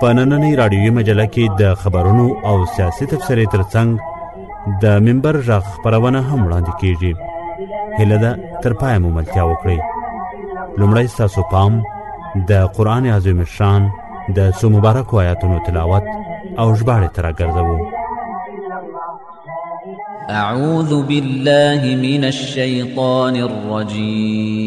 په نننۍ راډیوي مجله کې د خبرونو او سیاسي تبصرې ترڅنګ د منبر غږ خپرونه هم وړاندې کیږي هیله ده تر پایه مو ملتیا وکړئ لومړی ستاسو پام د قرآن عظیم شان د څو مبارکو آیاتونو تلاوت او ژباړې ته راګرځوو أعوذ بالله من الشيطان الرجيم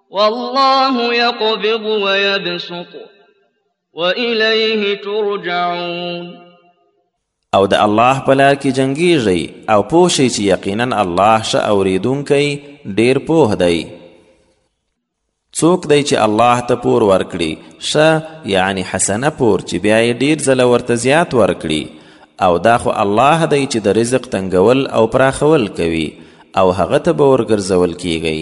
والله يقبض ويبسط وإليه ترجعون او د الله په لار کې جنګیږئ او پوه شئ چې یقینا الله ښه اورېدونکی ډیر پوه دی څوک دی چې الله ته پور ورکړي ښه یعنی حسنه پور چې بیا یې ډیر ځله ورته زیات ورکړي او دا خو الله دی چې د رزق تنګول او پراخول کوي او هغه ته به ورګرځول کیږئ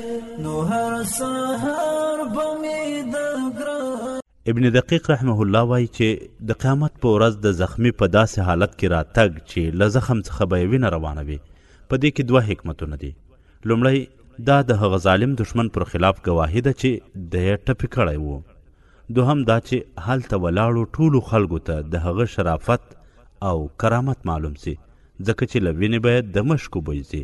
نو هر سهار به مې د ګران ابن دقیق رحمه الله وایي چې د قیامت په ورځ د زخمی په داسې حالت کې راتګ چې له زخم څخه به یې وینه روانه وي په دې کې دوه حکمتونه دي لومړی دا د هغه ظالم دشمن پر خلاف ګواهی ده چې د یې ټپي کړی وو دوهم دا چې هلته ولاړو ټولو خلکو ته د هغه شرافت او کرامت معلوم سي ځکه چې له وینې به د مشکو بوی ځي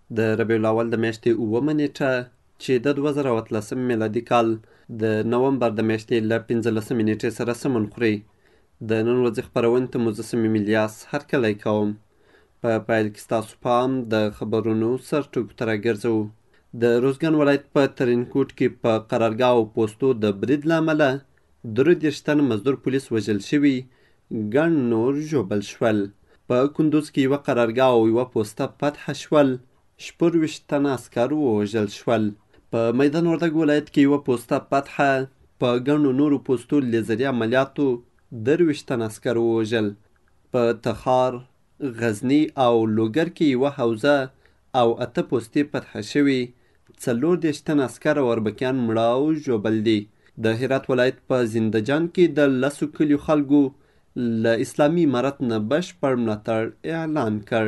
د ربیع الاول د میاشتې اوومه نیټه چې د دوه زره او اتلسم میلادي کال د نومبر د میاشتې له پنځلسمې نیټې سره سمون خوري د نن ورځې خپرونې ته مو زه صمیم الیاس هرکلی کوم په پیل کې ستاسو پام د خبرونو سرټکو ته راګرځوو د روزګان ولایت په ترینکوټ کې په قرارګاه او پوستو د برید له امله درو دېرش تنه مزدور پولیس وژل شوي، ګڼ نور ژوبل شول. په کندوز کې یوه قرارګاه او یوه پوسته فتحه شول، شپور ویشت تنه عسکر ووژل شول. په میدان وردګو ولایت کې یوه پوسته فتحه، په ګڼو نورو پوستو لیزري عملیاتو درویشت تنه عسکر ووژل. په تخار، غزني او لوګر کې یوه حوزه او اته پوستې فتحه شوې، څلور دېرش تنه عسکر او اربکیان مړه او ژوبل دي. د هرات ولایت په زنده جان کې د لسو کلیو خلکو له اسلامي امارت نه بشپړ ملاتړ اعلان کړ.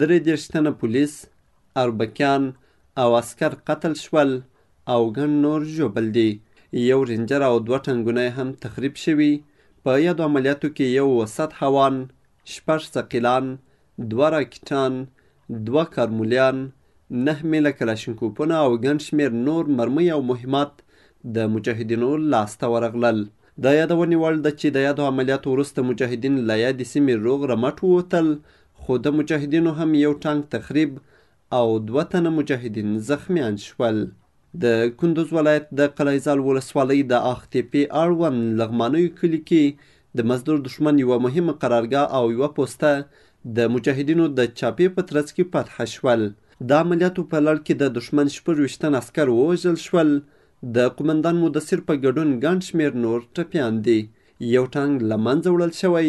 درې دېرش تنه پولیس، اربکیان او عسکر قتل شول او ګڼ نور ژوبل دي. یو رینجر او دوه ټنګونه هم تخریب شوي. په یادو عملیاتو کې یو وسط هوان، شپږ ثقیلان، دوه راکټان، دوه کارمولیان، نهه میله کلاشینکوپونه او ګڼ شمېر نور مرمۍ او مهمات د مجاهدینو لاسته ورغلل. د یادونې وړ ده چې د یادو عملیاتو وروسته مجاهدین له یادې سیمې روغ رمټ ووتل خو د مجاهدینو هم یو ټانک تخریب او دوه تنه مجاهدین زخمیان شول. د کندوز ولایت د قلعهزال ولسوالۍ د آخ تېپې اړوند لغمانیو کلي کې د مزدور دښمن یوه مهمه قرارګاه او یوه پوسته د مجاهدینو د چاپې په ترڅ کې فتحه شول. د عملیاتو په لړ کې د دښمن شپږ ویشت تن عسکر ووژل شول، د قومندان مدثر په ګډون ګڼ شمېر نور ټپیان دي، یو ټانګ له منځه وړل شوی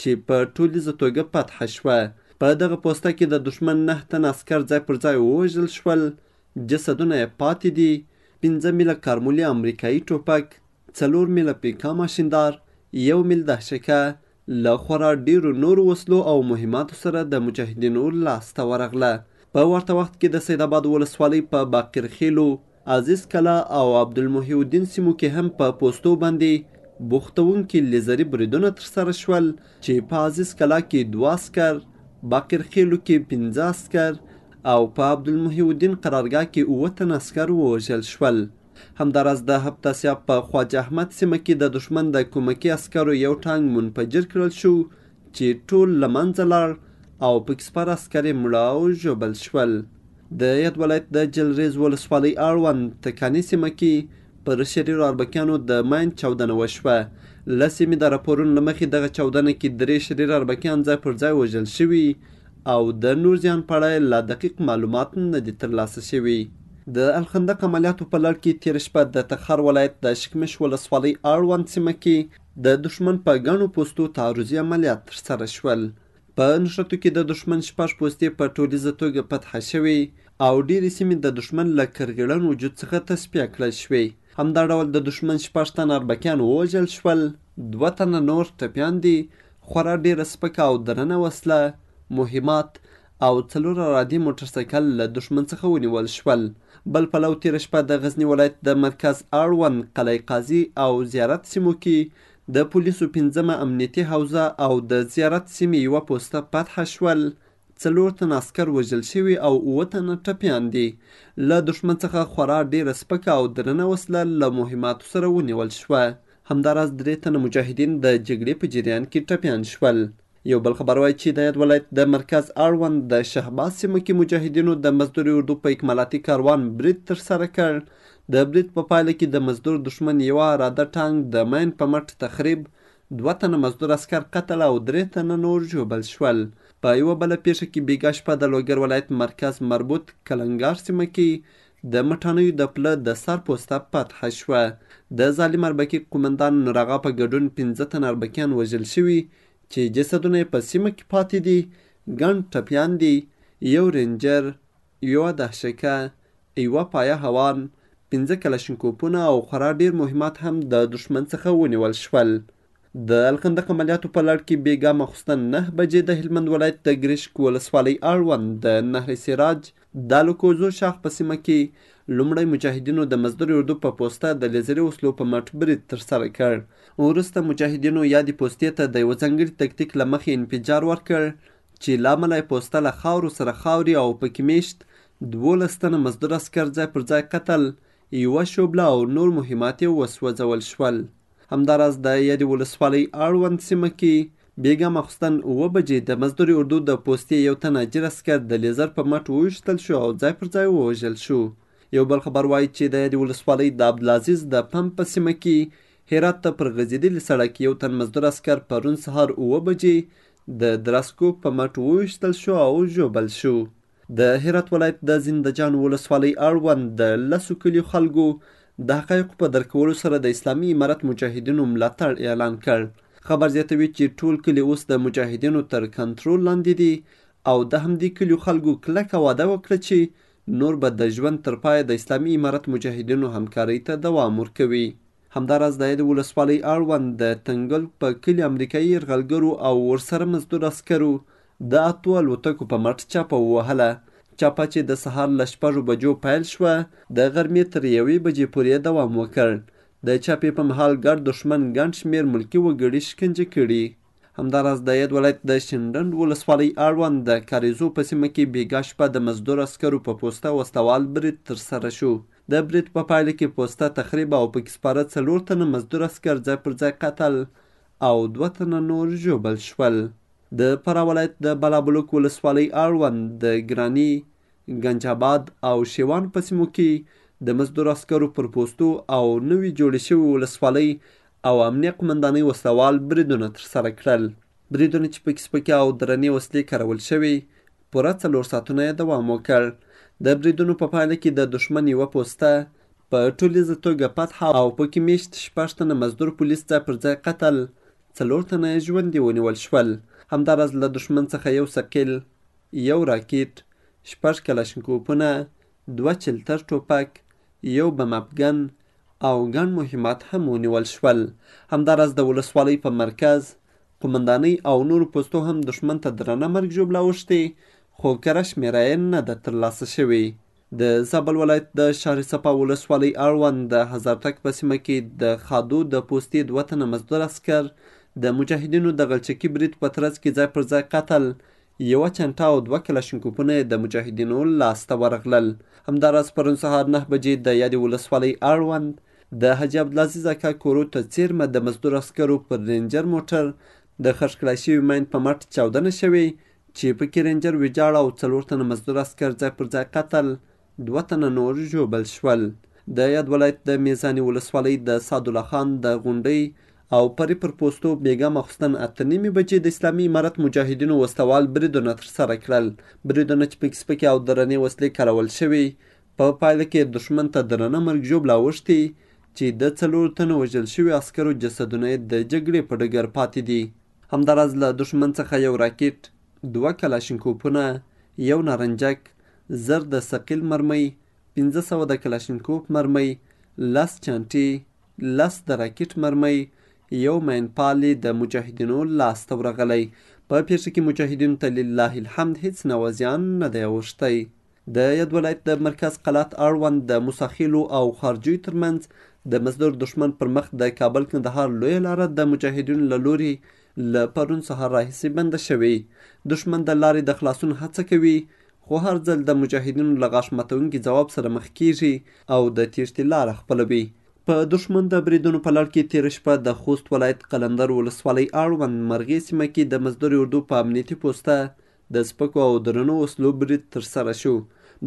چې په ټولیزه توګه فتح شوه. په دغه پوسته کې د دښمن نهه تنه عسکر ځای پر ځای ووژل شول، جسدونه یې پاتې دي، پنځه میله کارمولي امریکایي ټوپک، څلور میله پیکا ماشیندار، یو میل دهشکه، له خورا ډېرو نورو وسلو او مهماتو سره د مجاهدینو لاس ته ورغله. په ورته وخت کې د سیداباد ولسوالۍ په باقرخېلو، عزیز کلا او عبدالمحی الدین سیمو کې هم په پوستو باندې بوختوونکي لیزري بریدونه ترسره شول چې په عزیز کلا کې دوه عسکر، باقر خېلو کې پنځه عسکر او په عبدالمحی الدین قرارګاه کې اووه تنه عسکر ووژل شول. همداراز د هپتاسیاب په خواجه احمد سیمه کې د دښمن د کومکي عسکرو یو ټانګ منفجر کړل شو چې ټول له منځه لاړ او پکې سپاره عسکر یې مړه او ژوبل شول. د یاد ولایت د جلریز ولسوالۍ اړوند تکاني سیمه کې پر شریرو اربکیانو د ماین چاودنه وشوه. له سیمې د راپورونو له مخې دغه چاودنه کې درې شریر اربکیان ځای پر ځای وژل شوي او د نور زیان په اړه لا دقیق معلومات نه دي ترلاسه شوي. د الخندق عملیاتو په لړ کې تېره شپه د تخار ولایت د اشکمش ولسوالۍ اړوند سیمه کې د دښمن په ګڼو پوستو تعرضي عملیات ترسره شول. په نښتو کې د دښمن شپږ پوستې په ټولیزه توګه فتح شوې او ډېرې سیمې د دښمن له کرګړن وجود څخه تصفیه کړل شوې. همدا ډول د دښمن شپږ تنه اربکیان ووژل شول، دوه تنه نور ټپیان دي، خورا ډېره سپکه او درنه وسله، مهمات او څلور ارادي موټر سایکل له دښمن څخه ونیول شول. بل پلو تېره شپه د غزني ولایت د مرکز اړوند قلعه قاضي او زیارت سیمو کې د پولیسو پنځمه امنیتي حوزه او د زیارت سیمې یوه پوسته فتح شول. څلور تنه عسکر وژل شوي او اووه تنه ټپیان دي. له دښمن څخه خورا ډېره سپکه او درنه وسله له مهماتو سره ونیول شوه. همداراز درې تنه مجاهدین د جګړې په جریان کې ټپیان شول. یو بل خبر وایي چې د یاد ولایت د مرکز اړوند د شهباز سیمه کې مجاهدینو د مزدوري اردو په اکمالاتي کاروان برید ترسره کړ د برید په پایله کې د مزدور دښمن یوه اراده ټانګ د مین په مټ تخریب دوه تنه مزدور اسکر قتل او درې تنه نور ژوبل شول په یوه بله پیښه کې بیګا شپه د لوګر ولایت مرکز مربوط کلنګار سیمه کې د مټانیو د پله د سر پوسته فتح شوه د ظالم اربکي قومندان نوراغا په ګډون پنځه تنه اربکیان وژل شوي چې جسدونه یې په سیمه کې پاتې دي، ګڼ ټپیان دي، یو رینجر، یوه دهشکه، یوه پایه هوان، پنځه کلشنکوپونه او خورا ډیر مهمات هم د دښمن څخه ونیول شول. د الخندق عملیاتو په لړ کې بېګا ماخوستن نه بجې د هلمند ولایت د ګرشک ولسوالۍ اړوند د نهر سراج دالوکوزو شاخ په سیمه کې لومړی مجاهدینو د مزدور اردو په پوسته د لیزري وسلو په مټ برید ترسره کړ. وروسته مجاهدینو یادې پوستې ته د یوه ځانګړي تکتیک له مخې انفجار ورکړ چې له امله یې پوسته له خاورو سره خاورې او پکې میشت دوولس تنه مزدور عسکر ځای پر ځای قتل، یوه شوبله او نور مهمات یې وسوځول شول. همداراز د یادې ولسوالۍ اړوند سیمه کې بیګا ماخوستن اوه بجې د مزدوري اردو د پوستې یو تن اجیر عسکر د لیزر په مټ وویشتل شو او ځای پر ځای ووژل شو یو بل خبر وایي چې د یادې ولسوالۍ د عبدالعزیز د پمپ په سیمه کې هرات ته پر غځېدلي سړک یو تن مزدور عسکر پرون سهار اوه بجې د درسکو په مټ وویشتل شو او ژوبل شو د هرات ولایت د زندجان ولسوالۍ اړوند د لسو کلیو خلکو د حقایقو په درک کولو سره د اسلامي امارت مجاهدینو ملاتړ اعلان کړ خبر زیاتوي چې ټول کلي اوس د مجاهدینو تر کنترول لاندې دي او د همدې کلیو خلکو کلکه وعده وکړه چې نور به د ژوند تر پایه د اسلامي امارت مجاهدینو همکارۍ ته دوام ورکوي همداراز د ایلې ولسوالۍ اړوند د تنګل په کلي امریکایي یرغلګرو او ورسره مزدور عسکرو د اتو الوتکو په مټ چاپه ووهله چاپه چې د سهار له شپږو بجو پیل شوه د غرمې تر یوې بجې پورې دوام وکړ د چاپې په مهال ګډ دښمن ګڼ شمېر ملکي وګړي شکنجه کړي همداراز د ید ولایت د شینډنډ ولسوالۍ اړوند د کاریزو په سیمه کې بیګا شپه د مزدور عسکرو په پوسته وسلوال برید ترسره شو د برید په پایله کې پوسته تخریب او پکې سپاره څلور تنه مزدور عسکر ځای پر ځای قتل او دوه تنه نور ژوبل شول. د فراه ولایت د بلابلوک ولسوالۍ اړوند د ګراني، ګنج آباد او شیوان په سیمو کې د مزدور عسکرو پر پوستو او نوي جوړې شوې ولسوالۍ او امنیه قومندانۍ وسلوال بریدونه ترسره کړل. بریدونو چې پکې سپکې او درنې وسلې کارول شوې، پوره څلور ساعتونه یې دوام وکړ. د بریدونو په پایله کې د دښمن یوه پوسته په ټولیزه توګه فتح او پکې میشت شپږ تنه مزدور پولیس ځای پر ځای قتل، څلور تنه یې ژوندي ونیول شول. همداراز له دښمن څخه یو ثقیل، یو راکټ، شپږ کلاشنکوفونه، دوه چلتر ټوپک، یو بم افګن او ګڼ مهمات هم ونیول شول. همداراز د ولسوالۍ په مرکز، قومندانۍ او نورو پوستو هم دښمن ته درنه مرګ ژوبله اوښتې، خو کره شمېره یې نه ده ترلاسه شوې. د زابل ولایت د شهر صفا ولسوالۍ اړوند د هزارتک په سیمه کې د خادو د پوستې دوه تنه مزدور عسکر د مجاهدینو د غلچکي برید په ترڅ کې ځای پر ځای قتل یوه چنټه او دوه کلاشینکوفونه یې د مجاهدینو لاس ته ورغلل. همداراز پرون سهار نهه بجې د یادې ولسوالۍ اړوند د حاجي عبدالعزیز اکا کورو ته څېرمه د مزدور عسکرو پر رینجر موټر د خښ کړای شوي ماین په مټ چاودنه شوې چې پکې رینجر ویجاړ او څلور تنه مزدور عسکر ځای پر ځای قتل دوه تنه نور ژوبل شول. د یاد ولایت د میزاني ولسوالۍ د سعدالله خان د غونډۍ او پري پر پوستو بېګا ماخوستن اته نیمې بجې د اسلامي امارت مجاهدینو وسله وال بریدونه ترسره کړل. بریدونه چې پکې سپکې او درنې وسلې کارول شوې، په پایله کې دښمن ته درنه مرګ ژوبله اوښتې چې د څلورو تنو وژل شویو عسکرو جسدونه یې د جګړې په ډګر پاتې دي. همداراز له دښمن څخه یو راکټ، دوه کلاشینکوفونه، یو نارنجک، زر د ثقیل مرمۍ، پنځه سوه د کلاشینکوف مرمۍ، لس چانټې، لس د راکټ مرمۍ، یو مین پال یې د مجاهدینو لاس ته ورغلی. په پېښه کې مجاهدینو ته لله الحمد هېڅ نوع زیان نه دی اوښتی. د یاد ولایت د مرکز قلات اړوند د موسی خېلو او خارجیو ترمنځ د مزدور دښمن پر مخ د کابل کندهار لویه لاره د مجاهدینو له لوري له پرون سهار راهیسې بنده شوې. دښمن د لارې د خلاصون هڅه کوي خو هر ځل د مجاهدینو له غاښ ماتونکي ځواب سره مخ کیږي او د تیښتې لاره خپلوي. په دښمن د بریدونو په لړ کې تیره شپه د خوست ولایت قلندر ولسوالۍ اړوند مرغې سیمه کې د مزدورې اردو په امنیتي پوسته د سپکو او درنو وسلو برید ترسره شو.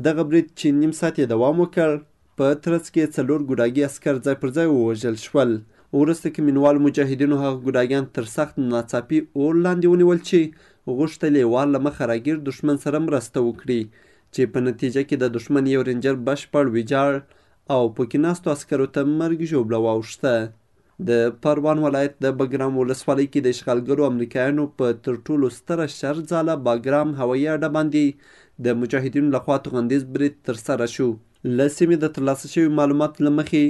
دغه برید چې نیم ساعت یې دوام وکړ، په ترڅ کې څلور ګوډاګي عسکر ځای پر ځای ووژل شول. وروسته کې مینوالو مجاهدینو هغه ګوډاګیان تر سخت ناڅاپي اور لاندې ونیول چې غوښتل یې وار له مخه راګیر دښمن سره مرسته وکړي چې په نتیجه کې د دښمن یو رینجر بشپړ ویجاړ او پکې ناستو عسکرو ته مرګ ژوبله واوښته. د پروان ولایت د بګرام ولسوالۍ کې د اشغالګرو امریکایانو په تر ټولو ستره شر ځاله باګرام هوایي اډه باندې د مجاهدینو لخوا توغندیز برید ترسره شو له سیمې د ترلاسه شوي معلومات له مخې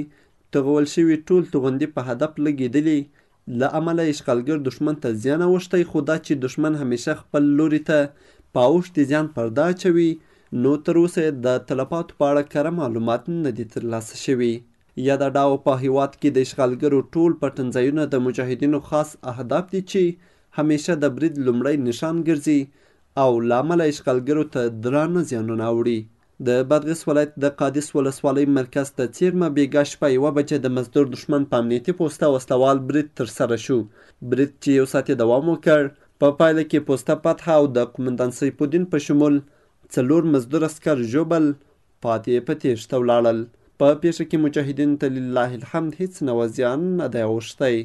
توغول شوي ټول توغندي په هدف لګېدلي له امله اشغالګر دښمن ته زیان اوښتی خو دا چې دښمن همیشه خپل لوري ته په اوښتې زیان پرده اچوي نو تر اوسه د تلفاتو په اړه کره معلومات نه دي ترلاسه شوي یاده ډاو په هیواد کی د اشغالګرو ټول پټنځایونه د مجاهدینو خاص اهداف دي چی همیشه د برید لومړی نښان ګرځي او له امله اشغالګرو ته درانه زیانونه اوړي. د بادغیس ولایت د قادس ولسوالۍ مرکز ته څیرمه بیګا شپه یوه بجه د مزدور دښمن په امنیتي پوسته وسله وال برید ترسره شو برید چی یو ساعت یې دوام وکړ په پایله کی پوسته پتحه او د قومندان سیف الدین په شمول څلور مزدور عسکر ژوبل پاتې په تېښته ولاړل. په پېښه کې مجاهدین ته لله الحمد هېڅ نوع زیان نه دی اوښتی.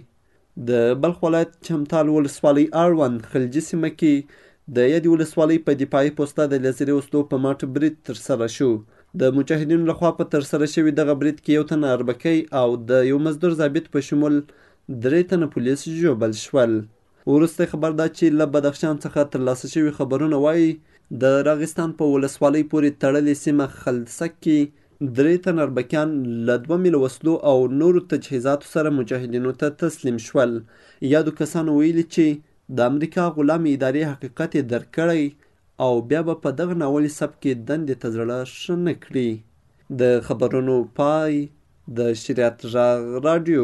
د بلخ ولایت چمتال ولسوالۍ اړوند خلجي سیمه کې د یادې ولسوالۍ په دفاعي پوسته د لیزري وسلو په مټ برید ترسره شو. د مجاهدینو لخوا په ترسره شوي دغه برید کې یو تن اربکی او د یو مزدور ضابط په شمول درې تنه پولیس ژوبل شول. وروستی خبر دا چې له بدخشان څخه ترلاسه شوي خبرونه وايي، د راغستان په ولسوالۍ پورې تړلې سیمه خلدسک کې درې تنه اربکیان له دوه میله وسلو او نورو تجهیزاتو سره مجاهدینو ته تسلیم شول. یادو کسانو ویلي چې د امریکا غلامې ادارې حقیقت یې درک کړی او بیا به په دغه ناولي سبک کې دندې ته زړه ښه نه کړي. د خبرونو پای د شریعت غږ راډیو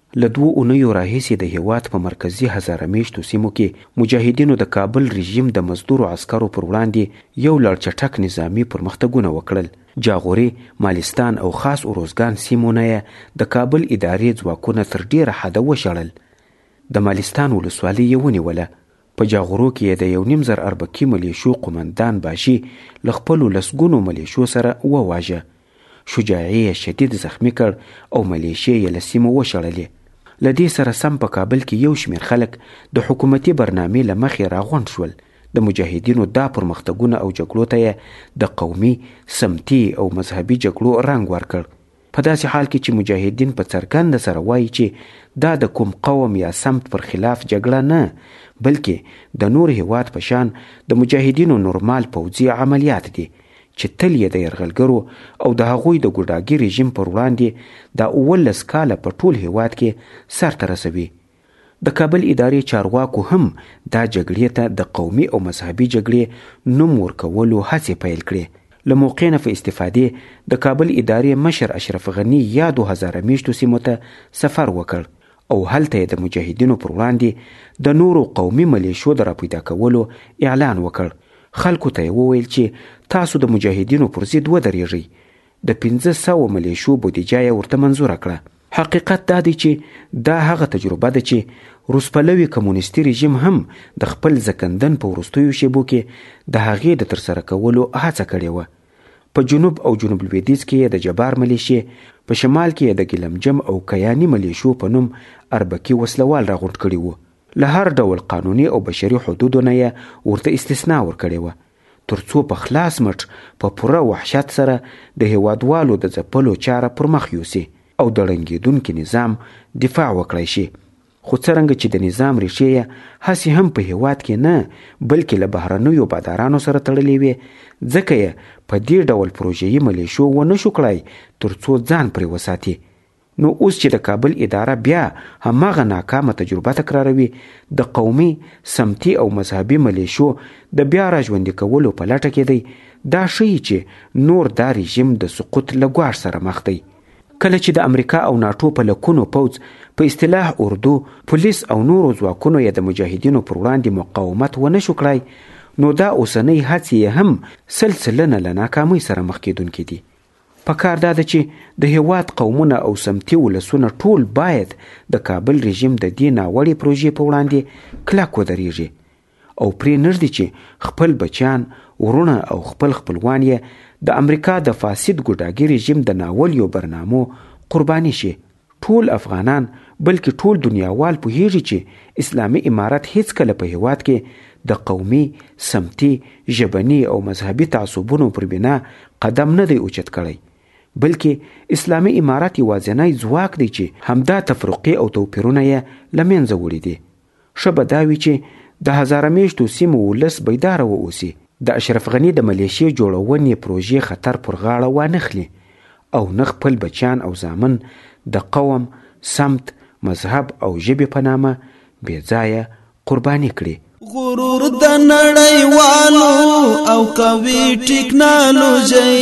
له دوو اونیو راهیسې د هېواد په مرکزي هزاره مېشتو سیمو کې مجاهدینو د کابل رژیم د مزدورو عسکرو پر وړاندې یو لړ چټک نظامي پرمختګونه وکړل. جاغوري، مالستان او خاص اروزګان سیمو نه یې د کابل ادارې ځواکونه تر ډېره حده وشړل. د مالستان ولسوالي یې ونیوله. په جاغورو کې یې د یو نیم زر اربکي ملېشو قومندان باشي له خپلو لسګونو ملېشو سره وواژه. شجاعي یې شدید زخمی کړ او ملیشې یې له سیمو وشړلې. له دې سره سم په کابل کې یو شمېر خلک د حکومتي برنامې له مخې راغونډ شول، د مجاهدینو دا پرمختګونه او جګړو ته یې د قومي، سمتي او مذهبي جګړو رنګ ورکړ، په داسې حال کې چې مجاهدین په څرګنده سره وایي چې دا د کوم قوم یا سمت پر خلاف جګړه نه، بلکې د نور هېواد په شان د مجاهدینو نورمال پوځي عملیات دي. چې تل یې د یرغلګرو او د هغوی د ګوډاګي رژیم پر وړاندې دا اوولس کاله په ټول هېواد کې سر ته رسوي. د کابل ادارې چارواکو هم دا جګړې ته د قومي او مذهبي جګړې نوم ورکولو هڅې پیل کړې. له موقع نه په استفادې د کابل ادارې مشر اشرف غني یادو هزاره میشتو سیمو ته سفر وکړ او هلته یې د مجاهدینو پر وړاندې د نورو قومي ملیشو د راپیدا کولو اعلان وکړ خلکو ته یې وویل چې تاسو د مجاهدینو پر ضد ودرېږئ د پنځه سوه ملیشو بودیجه یې ورته منظوره کړه حقیقت دا دی چې دا هغه تجربه ده چې روسپلوي کمونیستي رژیم هم د خپل زکندن په وروستیو شیبو کې د هغې د ترسره کولو هڅه کړې وه په جنوب او جنوب لویدیځ کې یې د جبار ملیشې، په شمال کې یې د ګیلمجم او کیاني ملیشو په نوم اربکي وسلوال راغونډ کړي وو. له هر ډول قانوني او بشري حدودو نه یې ورته استثنا ورکړې وه، تر څو په خلاص مټ په پوره وحشت سره د هېوادوالو د ځپلو چاره پر مخ یوسي او د ړنګېدونکي نظام دفاع وکړای شي. خو څرنګه چې د نظام ریښې یې هسې هم په هیواد کې نه بلکې له بهرنیو بادارانو سره تړلې وې ځکه یې په دې ډول پروژهیي ملیشو ونه شو کړای ترڅو ځان پرې وساتي نو اوس چې د کابل اداره بیا هماغه ناکامه تجربه تکراروي د قومي سمتي او مذهبي ملیشو د بیا راژوندي کولو په لټه کې دی دا ښیي چې نور دا رژیم د سقوط له ګواښ سره مخ دی کله چې د امریکا او ناټو په لکونو پوځ په اصطلاح اردو پولیس او نورو ځواکونو یې د مجاهدینو پر وړاندې مقاومت ونه شو کړای نو دا اوسنۍ هڅې یې هم سل سلنه له ناکامۍ سره مخ کېدونکې دي په کار دا ده چې د هیواد قومونه او سمتي ولسونه ټول باید د کابل رژیم د دې ناوړې پروژې په وړاندې کلک ودرېږي او پرې نږدي چې خپل بچیان، وروڼه او خپل خپلوان یې د امریکا د فاسد ګوډاګي رژیم د ناولیو برنامو قرباني شي. ټول افغانان بلکې ټول دنیاوال پوهېږي چې اسلامي امارت هېڅکله په هېواد کې د قومي، سمتي، ژبني او مذهبي تعصبونو پر بنا قدم نه دی اوچت کړی، بلکې اسلامي امارت یوازینی ځواک دی چې همدا تفرقې او توپیرونه یې له منځه وړي دي. ښه به دا وي چې د هزاره میشتو سیمو ولس بیداره واوسي، د اشرف غني د ملیشې جوړونې پروژې خطر پر غاړه وانخلي او نه خپل بچیان او زامن د قوم، سمت، مذهب او ژبې په نامه بې ځایه قرباني کړي. غرور د نړیوالو او قوي ټکنالوژۍ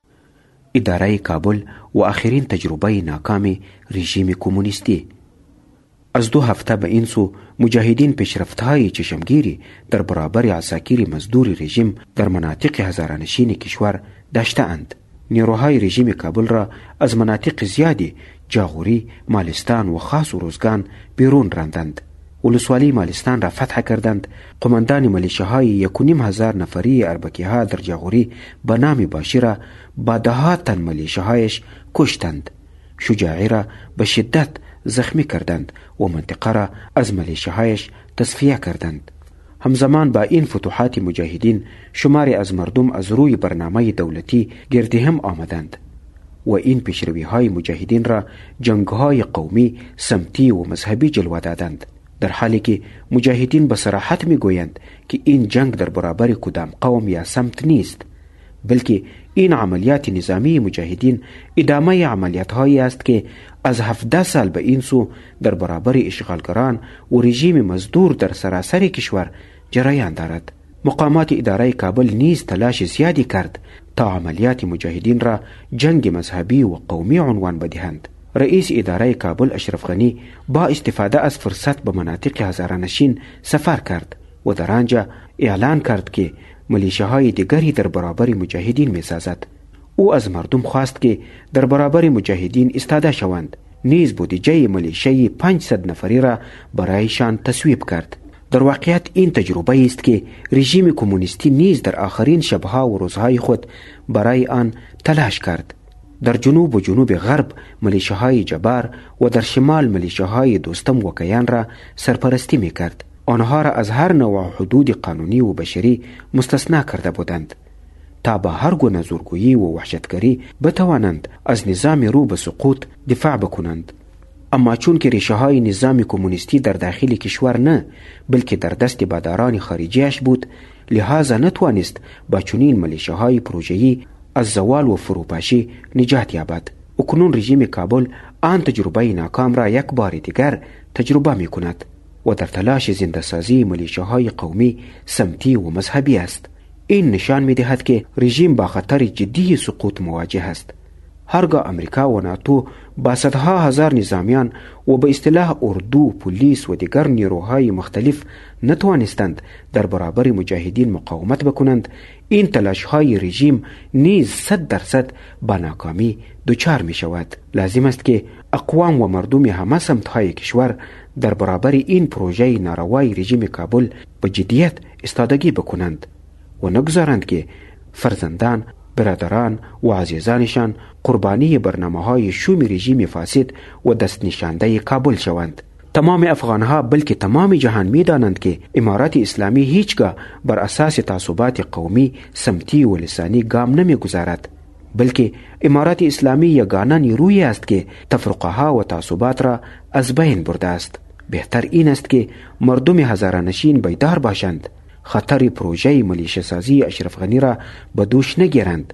اداره کابل و آخرین تجربه ناکام رژیم کمونیستی از دو هفته به این سو مجاهدین پیشرفتهای چشمگیری در برابر عساکیر مزدور رژیم در مناطق هزارانشین کشور داشته اند. نیروهای رژیم کابل را از مناطق زیادی جاغوری مالستان و خاص و روزگان بیرون راندند ولسوالی مالستان را فتح کردند قماندان ملیشه های یک و نیم هزار نفری اربکی ها در جاغوری به نام باشی را با دها تن ملیشه هایش کشتند شجاعی را به شدت زخمی کردند و منطقه را از ملیشه هایش تصفیه کردند همزمان با این فتوحات مجاهدین شماری از مردم از روی برنامه دولتی گرد هم آمدند و این پیشروی های مجاهدین را جنگ های قومی سمتی و مذهبی جلوه دادند در حالی که مجاهدین به صراحت می گویند که این جنگ در برابر کدام قوم یا سمت نیست بلکه این عملیات نظامی مجاهدین ادامه عملیات هایی است که از 17 سال به این سو در برابر اشغالگران و رژیم مزدور در سراسر کشور جریان دارد مقامات اداره کابل نیز تلاش زیادی کرد تا عملیات مجاهدین را جنگ مذهبی و قومی عنوان بدهند رئیس اداره کابل اشرف غنی با استفاده از فرصت به مناطق هزارنشین سفر کرد و در آنجا اعلان کرد که ملیشه های دیگری در برابر مجاهدین میسازد او از مردم خواست که در برابر مجاهدین استاده شوند نیز بودجه ملیشه 500 نفری را برایشان تصویب کرد در واقعیت این تجربه است که رژیم کمونیستی نیز در آخرین شبها و روزهای خود برای آن تلاش کرد در جنوب و جنوب غرب ملیشه های جبار و در شمال ملیشه های دوستم و کیان را سرپرستی می کرد. آنها را از هر نوع حدود قانونی و بشری مستثنا کرده بودند. تا با هر گونه زورگویی و وحشتگری بتوانند از نظام رو به سقوط دفاع بکنند. اما چون که ریشه های نظام کمونیستی در داخل کشور نه بلکه در دست باداران خارجیش بود لحاظا نتوانست با چنین ملیشه های پروژهی الزوال و فروپاشی نجات یابد اکنون رژیم کابل آن تجربه ناکام را یک بار دیگر تجربه می کند و در تلاش زنده سازی ملیشه های قومی سمتی و مذهبی است این نشان می دهد که رژیم با خطر جدی سقوط مواجه است هرگاه امریکا و ناتو با صدها هزار نظامیان و به اصطلاح اردو، پلیس و دیگر نیروهای مختلف نتوانستند در برابر مجاهدین مقاومت بکنند این تلاش های رژیم نیز صد درصد با ناکامی دچار می شود لازم است که اقوام و مردم همه سمت های کشور در برابر این پروژه ناروای رژیم کابل به جدیت استادگی بکنند و نگذارند که فرزندان برادران و عزیزانشان قربانی برنامه های شوم رژیم فاسد و دست نشانده کابل شوند تمام افغانها بلکه تمام جهان می دانند که امارت اسلامی هیچگاه بر اساس تعصبات قومی سمتی و لسانی گام نمی گذارد بلکه امارت اسلامی یگانه نیروی است که تفرقها و تعصبات را از بین برده است بهتر این است که مردم هزارنشین بیدار باشند خطر پروژه ملیشه سازی اشرف غنی را به دوش نگیرند